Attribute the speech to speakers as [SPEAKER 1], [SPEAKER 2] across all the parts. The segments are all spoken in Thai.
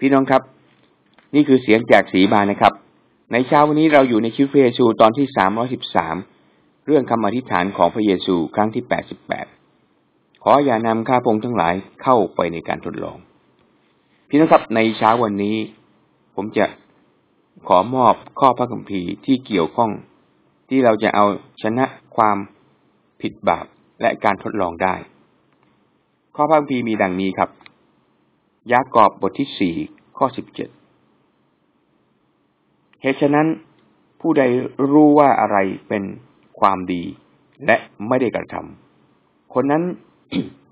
[SPEAKER 1] พี่น้องครับ นี่คือเสียงจากสีบานนะครับ ในเช้าวันนี้เราอยู่ในชีวิตพระเยซูตอนที่สามร้อสิบสามเรื่องคำอธิษฐานของพระเยซูครั้งที่แปดสิบแปดขออย่านำข้าพงทั้งหลายเข้าไปในการทดลอง พี่น้องครับในเช้าวันนี้ ผมจะขอมอบข้อพระคัมภีร์ที่เกี่ยวข้องที่เราจะเอาชนะความผิดบาปและการทดลองได้ ข้อพระคัมภีร์มีดังนี้ครับ ยากอบบทที่สี่ข้อสิบเจ็ดเหตุฉะนั้น ผู้ใดรู้ว่าอะไรเป็นความดีและไม่ได้กระทำคนนั้น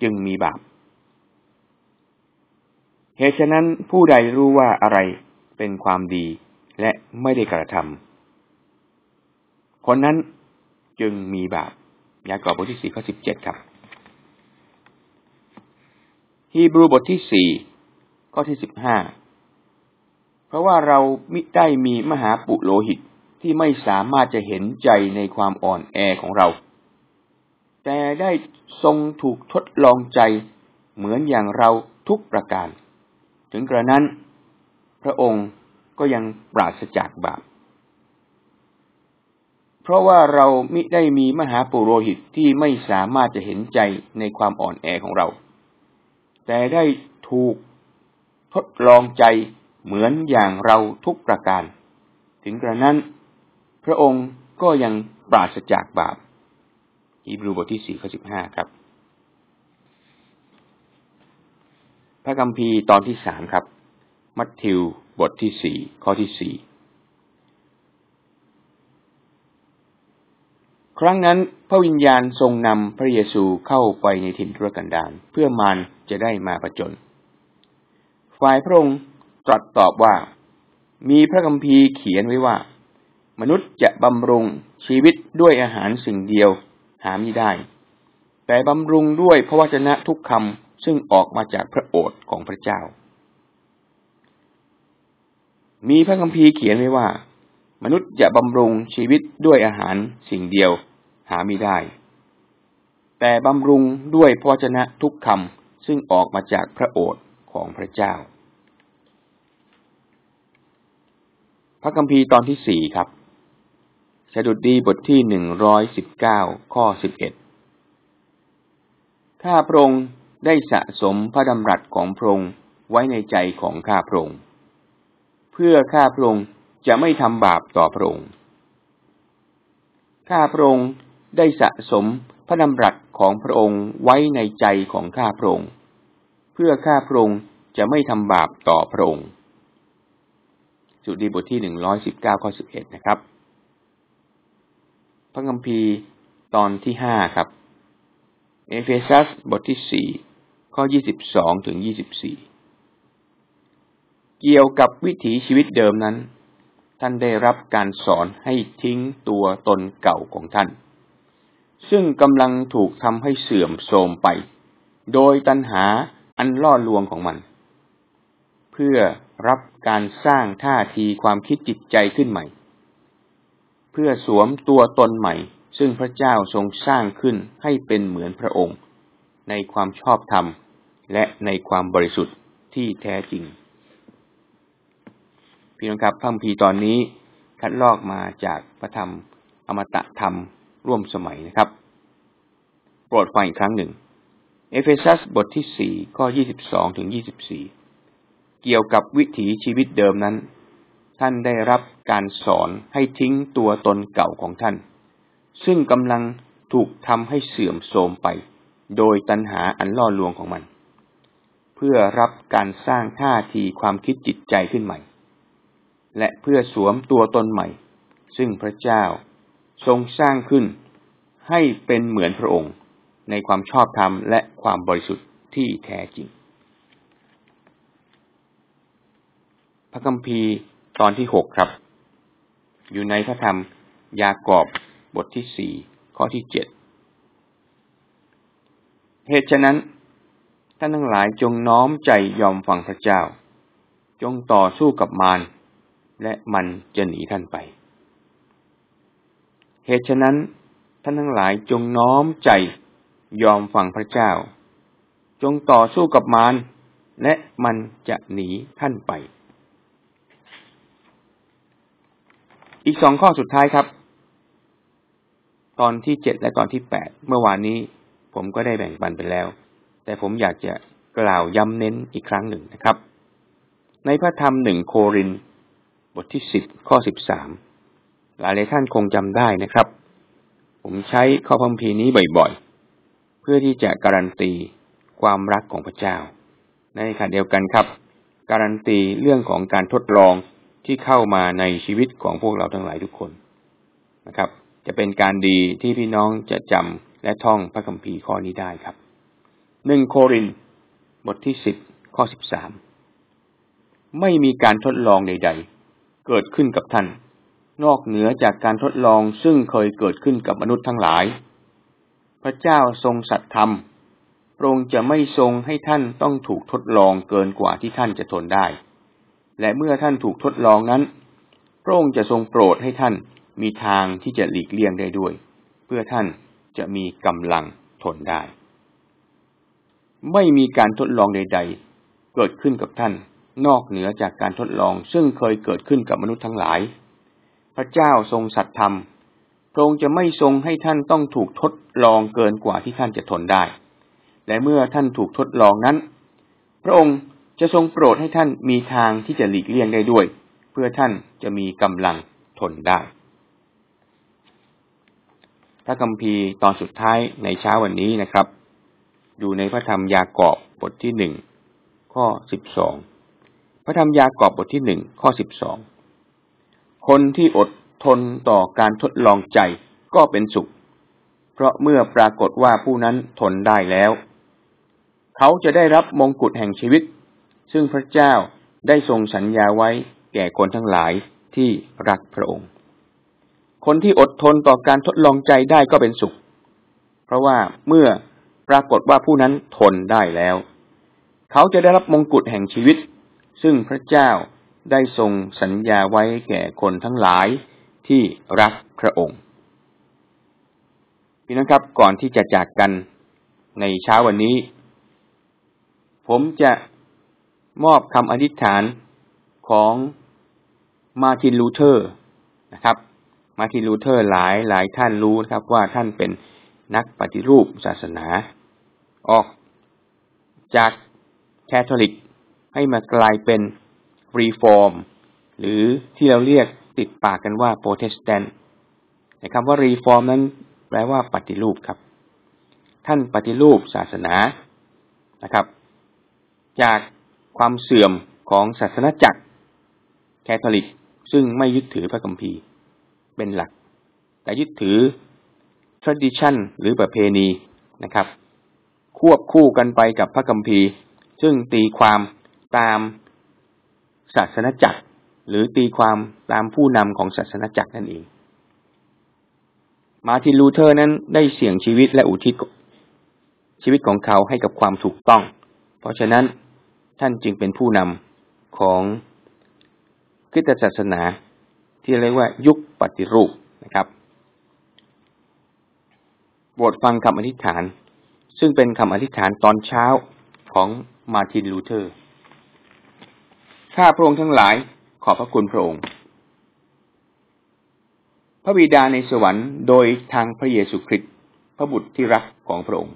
[SPEAKER 1] จึงมีบาปเหตุฉะนั้นผู้ใดรู้ว่าอะไรเป็นความดีและไม่ได้กระทำคนนั้นจึงมีบาปยากอบบทที่สี่ข้อสิบเจ็ดครับฮีบรูบทที่สี่ ข้อที่สิบห้าเพราะว่าเรามิได้มีมหาปุโรหิตที่ไม่สามารถจะเห็นใจในความอ่อนแอของเรา แต่ได้ทรงถูกทดลองใจเหมือนอย่างเราทุกประการ ถึงกระนั้น พระองค์ก็ยังปราศจากบาป เพราะว่าเรามิได้มีมหาปุโรหิตที่ไม่สามารถจะเห็นใจในความอ่อนแอของเรา แต่ได้ถูก ทดลองใจเหมือนอย่างเราทุกประการ ถึงกระนั้น พระองค์ก็ยังปราศจากบาปฮีบรูบทที่สี่ข้อสิบห้าครับ พระคัมภีร์ตอนที่สามครับ มัทธิวบทที่สี่ข้อที่สี่ครั้งนั้นพระวิญญาณทรงนำพระเยซูเข้าไปในถิ่นทุรกันดารเพื่อมารจะได้มาประจน ฝ่ายพระองค์ตรัสตอบว่า มีพระคัมภีร์เขียนไว้ว่า มนุษย์จะบำรุงชีวิตด้วยอาหารสิ่งเดียวหาไม่ได้ แต่บำรุงด้วยพระวจนะทุกคำซึ่งออกมาจากพระโอษฐ์ของพระเจ้า มีพระคัมภีร์เขียนไว้ว่า มนุษย์จะบำรุงชีวิตด้วยอาหารสิ่งเดียวหาไม่ได้ แต่บำรุงด้วยพระชนะทุกคำซึ่งออกมาจากพระโอษฐ์ ของพระเจ้า พระคัมภีร์ตอนที่สี่ครับสดุดดีบทที่หนึ่งร้อยสิบเก้าข้อสิบเอ็ดข้าพระองค์ได้สะสมพระดำรัสของพระองค์ไว้ในใจของข้าพระองค์เพื่อข้าพระองค์จะไม่ทำบาปต่อพระองค์ข้าพระองค์ได้สะสมพระนำรัสของพระองค์ไว้ในใจของข้าพระองค์ พื่อข้าพระองค์จะไม่ทำบาปต่อพระองค์ สดุดีบทที่หนึ่งร้อยสิบเก้าข้อสิบเอ็ดนะครับ พระคัมภีร์ตอนที่ห้าครับ เอเฟซัสบทที่สี่ข้อยี่สิบสองถึงยี่สิบสี่เกี่ยวกับวิถีชีวิตเดิมนั้น ท่านได้รับการสอนให้ทิ้งตัวตนเก่าของท่าน ซึ่งกำลังถูกทำให้เสื่อมโทรมไป โดยตัณหา อันล่อลวงของมัน เพื่อรับการสร้างท่าทีความคิดจิตใจขึ้นใหม่ เพื่อสวมตัวตนใหม่ ซึ่งพระเจ้าทรงสร้างขึ้นให้เป็นเหมือนพระองค์ ในความชอบธรรม และในความบริสุทธิ์ที่แท้จริง พี่น้องครับพระคัมภีร์ตอนนี้คัดลอกมาจากพระธรรมอมตะธรรมร่วมสมัยนะครับ โปรดฟังอีกครั้งหนึ่ง เอเฟซัสบทที่สี่ข้อยี่สิบสองถึงยี่สิบสี่เกี่ยวกับวิถีชีวิตเดิมนั้น ท่านได้รับการสอนให้ทิ้งตัวตนเก่าของท่าน ซึ่งกำลังถูกทำให้เสื่อมโทรมไป โดยตัณหาอันล่อลวงของมัน เพื่อรับการสร้างท่าทีความคิดจิตใจขึ้นใหม่ และเพื่อสวมตัวตนใหม่ ซึ่งพระเจ้าทรงสร้างขึ้นให้เป็นเหมือนพระองค์ ในความชอบธรรมและความบริสุทธิ์ที่แท้จริง พระคัมภีร์ตอนที่หกครับ อยู่ในพระธรรมยากอบบทที่สี่ข้อที่เจ็ดเหตุฉะนั้น ท่านทั้งหลายจงน้อมใจยอมฟังพระเจ้า จงต่อสู้กับมารและมันจะหนีท่านไป เหตุฉะนั้น ท่านทั้งหลายจงน้อมใจ ยอมฟังพระเจ้า จงต่อสู้กับมารและมันจะหนีท่านไป อีกสองข้อสุดท้ายครับ ตอนที่เจ็ดและตอนที่แปดเมื่อวานนี้ผมก็ได้แบ่งปันไปแล้ว แต่ผมอยากจะกล่าวย้ำเน้นอีกครั้งหนึ่งนะครับ ในพระธรรมหนึ่งโคริน บทที่สิบข้อสิบสามหลายท่านคงจำได้นะครับ ผมใช้ข้อพัมพีนี้บ่อยๆ พื่อที่จะการันตีความรักของพระเจ้า ในขณะเดียวกันครับ การันตีเรื่องของการทดลองที่เข้ามาในชีวิตของพวกเราทั้งหลายทุกคนนะครับ จะเป็นการดีที่พี่น้องจะจำและท่องพระคัมภีร์ข้อนี้ได้ครับหนึ่งโครินบทที่สิบข้อสิบสามไม่มีการทดลองใด ๆ เกิดขึ้นกับท่าน นอกเหนือจากการทดลองซึ่งเคยเกิดขึ้นกับมนุษย์ทั้งหลาย พระเจ้าทรงสัตย์ธรรมพระองค์จะไม่ทรงให้ท่านต้องถูกทดลองเกินกว่าที่ท่านจะทนได้ และเมื่อท่านถูกทดลองนั้น พระองค์จะทรงโปรดให้ท่านมีทางที่จะหลีกเลี่ยงได้ด้วย เพื่อท่านจะมีกำลังทนได้ ไม่มีการทดลองใด ๆ เกิดขึ้นกับท่าน นอกเหนือจากการทดลองซึ่งเคยเกิดขึ้นกับมนุษย์ทั้งหลาย พระเจ้าทรงสัตย์ธรรม ระองค์จะไม่ทรงให้ท่านต้องถูกทดลองเกินกว่าที่ท่านจะทนได้ และเมื่อท่านถูกทดลองนั้น พระองค์จะทรงโปรดให้ท่านมีทางที่จะหลีกเลี่ยงได้ด้วย เพื่อท่านจะมีกำลังทนได้ พระคัมภีร์ตอนสุดท้ายในเช้าวันนี้นะครับ อยู่ในพระธรรมยากอบบทที่หนึ่งข้อสิบสองพระธรรมยากอบบทที่หนึ่งข้อสิบสองคนที่อด ทนต่อการทดลองใจก็เป็นสุข เพราะเมื่อปรากฏว่าผู้นั้นทนได้แล้ว เขาจะได้รับมงกุฎแห่งชีวิต ซึ่งพระเจ้าได้ทรงสัญญาไว้แก่คนทั้งหลายที่รักพระองค์ คนที่อดทนต่อการทดลองใจได้ก็เป็นสุข เพราะว่าเมื่อปรากฏว่าผู้นั้นทนได้แล้ว เขาจะได้รับมงกุฎแห่งชีวิต ซึ่งพระเจ้าได้ทรงสัญญาไว้แก่คนทั้งหลาย ที่รักพระองค์ พี่น้องครับก่อนที่จะจากกันในเช้าวันนี้ ผมจะมอบคำอธิษฐานของมาตินลูเทอร์นะครับ มาตินลูเทอร์หลายหลายท่านรู้นะครับว่าท่านเป็นนักปฏิรูปศาสนา ออกจากแคทอลิกให้มากลายเป็น reform หรือที่เราเรียก ติดปากกันว่าโปรเตสแตนต์แต่คำว่ารีฟอร์มนั้น แปลว่าปฏิรูปครับ ท่านปฏิรูปศาสนานะครับ จากความเสื่อมของศาสนาจักรแคทอลิก ซึ่งไม่ยึดถือพระคัมภีร์ เป็นหลัก แต่ยึดถือ tradition หรือประเพณีนะครับ ควบคู่กันไปกับพระคัมภีร์ ซึ่งตีความตามศาสนาจักร หรือตีความตามผู้นำของศาสนาจักรนั่นเอง มาตินลูเทอร์นั้นได้เสี่ยงชีวิตและอุทิศชีวิตของเขาให้กับความถูกต้อง เพราะฉะนั้นท่านจึงเป็นผู้นำของคริสตศาสนาที่เรียกว่ายุคปฏิรูปนะครับโปรดฟังคำอธิษฐาน ซึ่งเป็นคำอธิษฐานตอนเช้าของมาร์ตินลูเทอร์ ข้าพระองค์ทั้งหลาย ขอบพระคุณพระองค์ พระบิดาในสวรรค์โดยทางพระเยซูคริสต์พระบุตรที่รักของพระองค์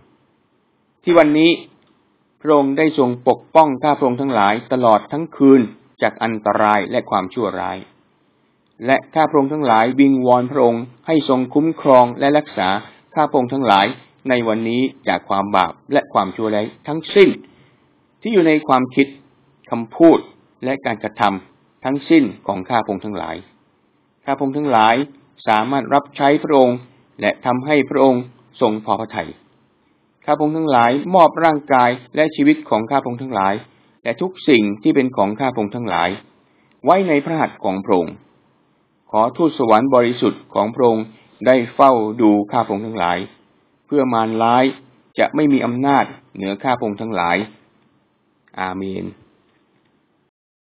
[SPEAKER 1] ที่วันนี้พระองค์ได้ทรงปกป้องข้าพระองค์ทั้งหลายตลอดทั้งคืนจากอันตรายและความชั่วร้าย และข้าพระองค์ทั้งหลายวิงวอนพระองค์ให้ทรงคุ้มครองและรักษาข้าพระองค์ทั้งหลายในวันนี้จากความบาปและความชั่วร้ายทั้งสิ้น ที่อยู่ในความคิดคำพูดและการกระทำ ทั้งสิ้นของข้าพงค์ทั้งหลาย ข้าพงค์ทั้งหลายสามารถรับใช้พระองค์ และทำให้พระองค์ทรงพอพระทัย ข้าพงทั้งหลายมอบร่างกายและชีวิตของข้าพงทั้งหลาย และทุกสิ่งที่เป็นของข้าพงทั้งหลาย ไว้ในพระหัตถ์ของพระองค์ ขอทูตสวรรค์บริสุทธิ์ของพระองค์ได้เฝ้าดูข้าพงทั้งหลาย เพื่อมารร้ายจะไม่มีอำนาจเหนือข้าพงทั้งหลาย อาเมน